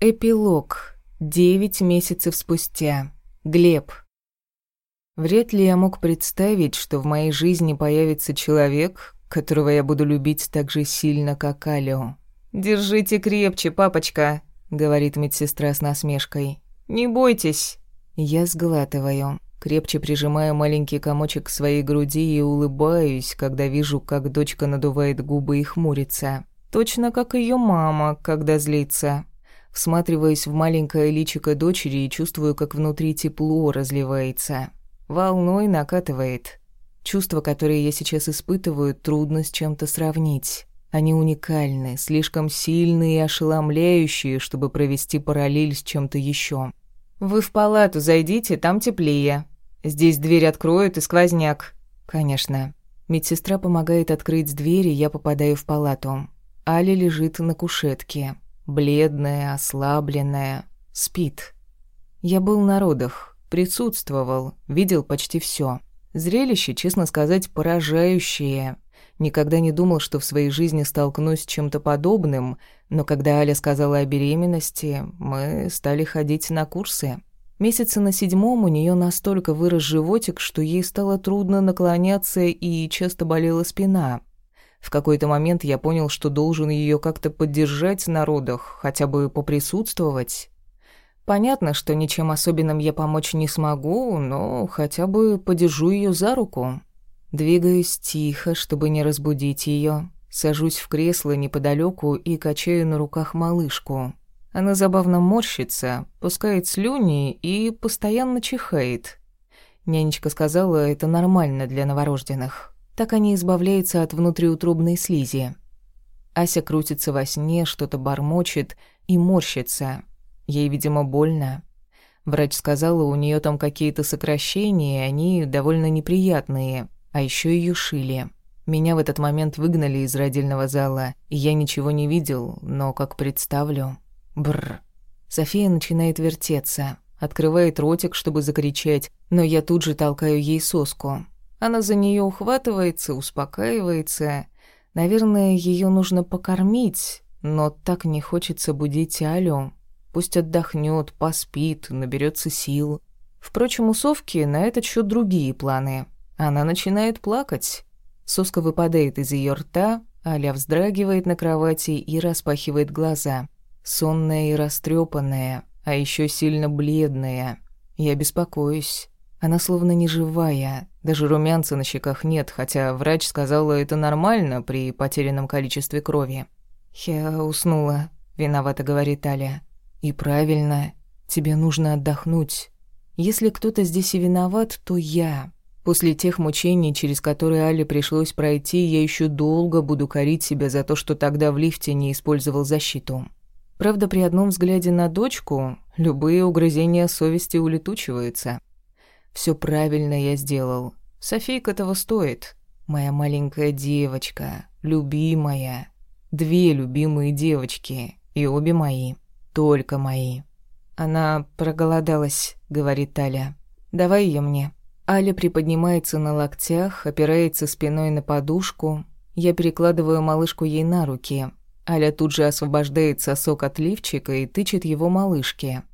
Эпилог. Девять месяцев спустя. Глеб. Вряд ли я мог представить, что в моей жизни появится человек, которого я буду любить так же сильно, как Алио. «Держите крепче, папочка», — говорит медсестра с насмешкой. «Не бойтесь». Я сглатываю, крепче прижимаю маленький комочек к своей груди и улыбаюсь, когда вижу, как дочка надувает губы и хмурится. Точно как ее мама, когда злится. Всматриваясь в маленькое личико дочери и чувствую, как внутри тепло разливается. Волной накатывает. Чувства, которые я сейчас испытываю, трудно с чем-то сравнить. Они уникальны, слишком сильные и ошеломляющие, чтобы провести параллель с чем-то еще. «Вы в палату зайдите, там теплее. Здесь дверь откроют и сквозняк». «Конечно». Медсестра помогает открыть дверь, и я попадаю в палату. Аля лежит на кушетке бледная, ослабленная, спит. Я был на родах, присутствовал, видел почти все. Зрелище, честно сказать, поражающее. Никогда не думал, что в своей жизни столкнусь с чем-то подобным, но когда Аля сказала о беременности, мы стали ходить на курсы. Месяца на седьмом у нее настолько вырос животик, что ей стало трудно наклоняться и часто болела спина. В какой-то момент я понял, что должен ее как-то поддержать на родах, хотя бы поприсутствовать. Понятно, что ничем особенным я помочь не смогу, но хотя бы подержу ее за руку. Двигаюсь тихо, чтобы не разбудить ее. Сажусь в кресло неподалеку и качаю на руках малышку. Она забавно морщится, пускает слюни и постоянно чихает. Нянечка сказала, это нормально для новорожденных. Так они избавляются от внутриутробной слизи. Ася крутится во сне, что-то бормочет и морщится. Ей, видимо, больно. Врач сказала, у нее там какие-то сокращения, они довольно неприятные, а еще ее шили. Меня в этот момент выгнали из родильного зала, и я ничего не видел, но как представлю... Бррр. София начинает вертеться, открывает ротик, чтобы закричать, но я тут же толкаю ей соску. Она за нее ухватывается, успокаивается. Наверное, ее нужно покормить, но так не хочется будить Алю. Пусть отдохнет, поспит, наберется сил. Впрочем, у Совки на этот счет другие планы. Она начинает плакать. Соска выпадает из ее рта, Аля вздрагивает на кровати и распахивает глаза. Сонная и растрепанная, а еще сильно бледная. Я беспокоюсь. Она словно неживая, даже румянца на щеках нет, хотя врач сказала, это нормально при потерянном количестве крови. «Я уснула», — виновато говорит Аля. «И правильно, тебе нужно отдохнуть. Если кто-то здесь и виноват, то я. После тех мучений, через которые Але пришлось пройти, я еще долго буду корить себя за то, что тогда в лифте не использовал защиту. Правда, при одном взгляде на дочку любые угрызения совести улетучиваются». Все правильно я сделал. Софийка того стоит. Моя маленькая девочка, любимая. Две любимые девочки, и обе мои. Только мои. Она проголодалась, говорит Таля. Давай ее мне. Аля приподнимается на локтях, опирается спиной на подушку. Я перекладываю малышку ей на руки. Аля тут же освобождает сосок от лифчика и тычет его малышке.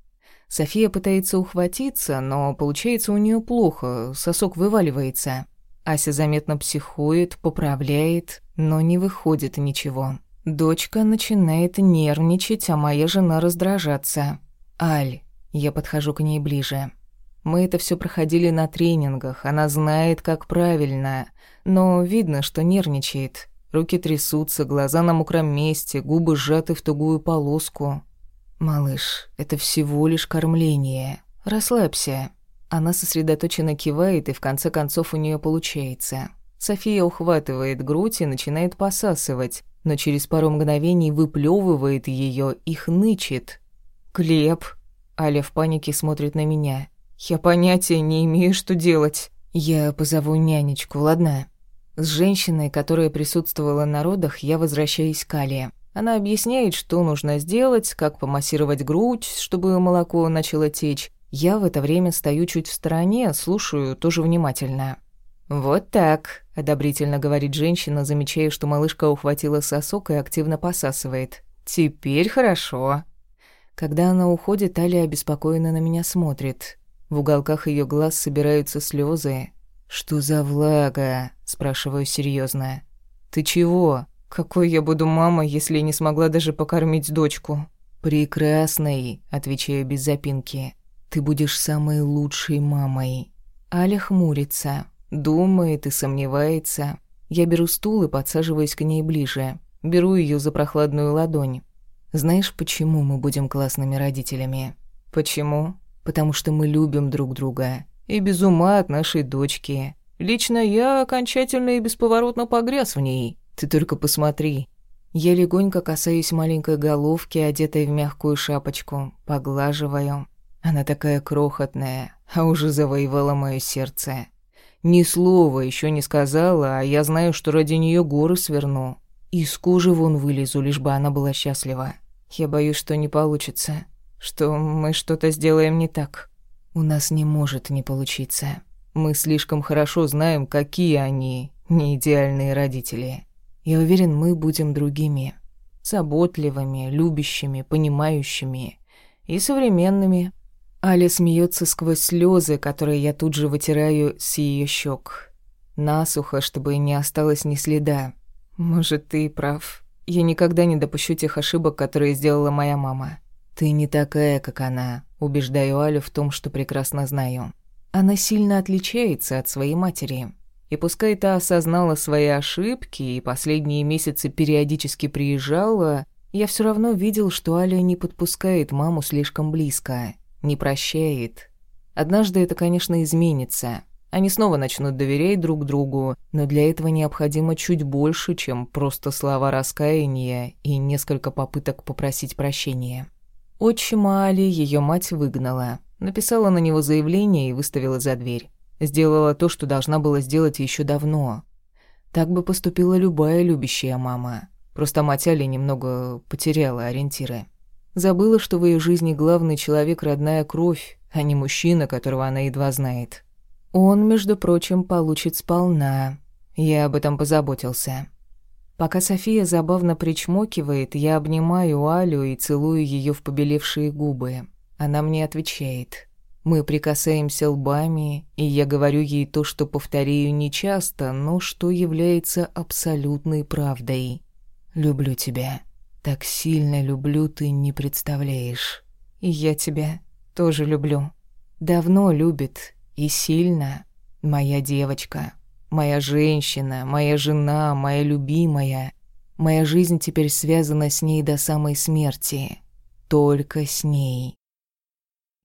София пытается ухватиться, но получается у нее плохо, сосок вываливается. Ася заметно психует, поправляет, но не выходит ничего. Дочка начинает нервничать, а моя жена раздражаться. «Аль», я подхожу к ней ближе. Мы это все проходили на тренингах, она знает, как правильно, но видно, что нервничает. Руки трясутся, глаза на мокром месте, губы сжаты в тугую полоску. «Малыш, это всего лишь кормление. Расслабься». Она сосредоточенно кивает, и в конце концов у нее получается. София ухватывает грудь и начинает посасывать, но через пару мгновений выплевывает ее и хнычет. «Глеб!» Аля в панике смотрит на меня. «Я понятия не имею, что делать. Я позову нянечку, ладно?» С женщиной, которая присутствовала на родах, я возвращаюсь к Але. Она объясняет, что нужно сделать, как помассировать грудь, чтобы молоко начало течь. Я в это время стою чуть в стороне, слушаю тоже внимательно. «Вот так», — одобрительно говорит женщина, замечая, что малышка ухватила сосок и активно посасывает. «Теперь хорошо». Когда она уходит, Аля обеспокоенно на меня смотрит. В уголках ее глаз собираются слезы. «Что за влага?» – спрашиваю серьезно. «Ты чего? Какой я буду мама, если не смогла даже покормить дочку?» «Прекрасной», – отвечаю без запинки. «Ты будешь самой лучшей мамой». Аля хмурится, думает и сомневается. Я беру стул и подсаживаюсь к ней ближе. Беру ее за прохладную ладонь. «Знаешь, почему мы будем классными родителями?» «Почему?» «Потому что мы любим друг друга. И без ума от нашей дочки. Лично я окончательно и бесповоротно погряз в ней. Ты только посмотри». Я легонько касаюсь маленькой головки, одетой в мягкую шапочку, поглаживаю. Она такая крохотная, а уже завоевала мое сердце. Ни слова еще не сказала, а я знаю, что ради нее горы сверну. Из кожи вон вылезу, лишь бы она была счастлива. Я боюсь, что не получится, что мы что-то сделаем не так. У нас не может не получиться. Мы слишком хорошо знаем, какие они, не идеальные родители. Я уверен, мы будем другими. Заботливыми, любящими, понимающими и современными. Аля смеется сквозь слезы, которые я тут же вытираю с ее щек. Насухо, чтобы не осталось ни следа. Может, ты и прав. Я никогда не допущу тех ошибок, которые сделала моя мама. Ты не такая, как она, убеждаю Алю в том, что прекрасно знаю. Она сильно отличается от своей матери. И пускай та осознала свои ошибки и последние месяцы периодически приезжала, я все равно видел, что Аля не подпускает маму слишком близко, не прощает. Однажды это, конечно, изменится. Они снова начнут доверять друг другу, но для этого необходимо чуть больше, чем просто слова раскаяния и несколько попыток попросить прощения. Отчима Али ее мать выгнала, написала на него заявление и выставила за дверь. Сделала то, что должна была сделать еще давно. Так бы поступила любая любящая мама. Просто мать Али немного потеряла ориентиры. Забыла, что в ее жизни главный человек – родная кровь, а не мужчина, которого она едва знает. Он, между прочим, получит сполна. Я об этом позаботился. Пока София забавно причмокивает, я обнимаю Алю и целую ее в побелевшие губы. Она мне отвечает. Мы прикасаемся лбами, и я говорю ей то, что повторяю нечасто, но что является абсолютной правдой. «Люблю тебя. Так сильно люблю, ты не представляешь. И я тебя тоже люблю. Давно любит и сильно. Моя девочка, моя женщина, моя жена, моя любимая. Моя жизнь теперь связана с ней до самой смерти. Только с ней».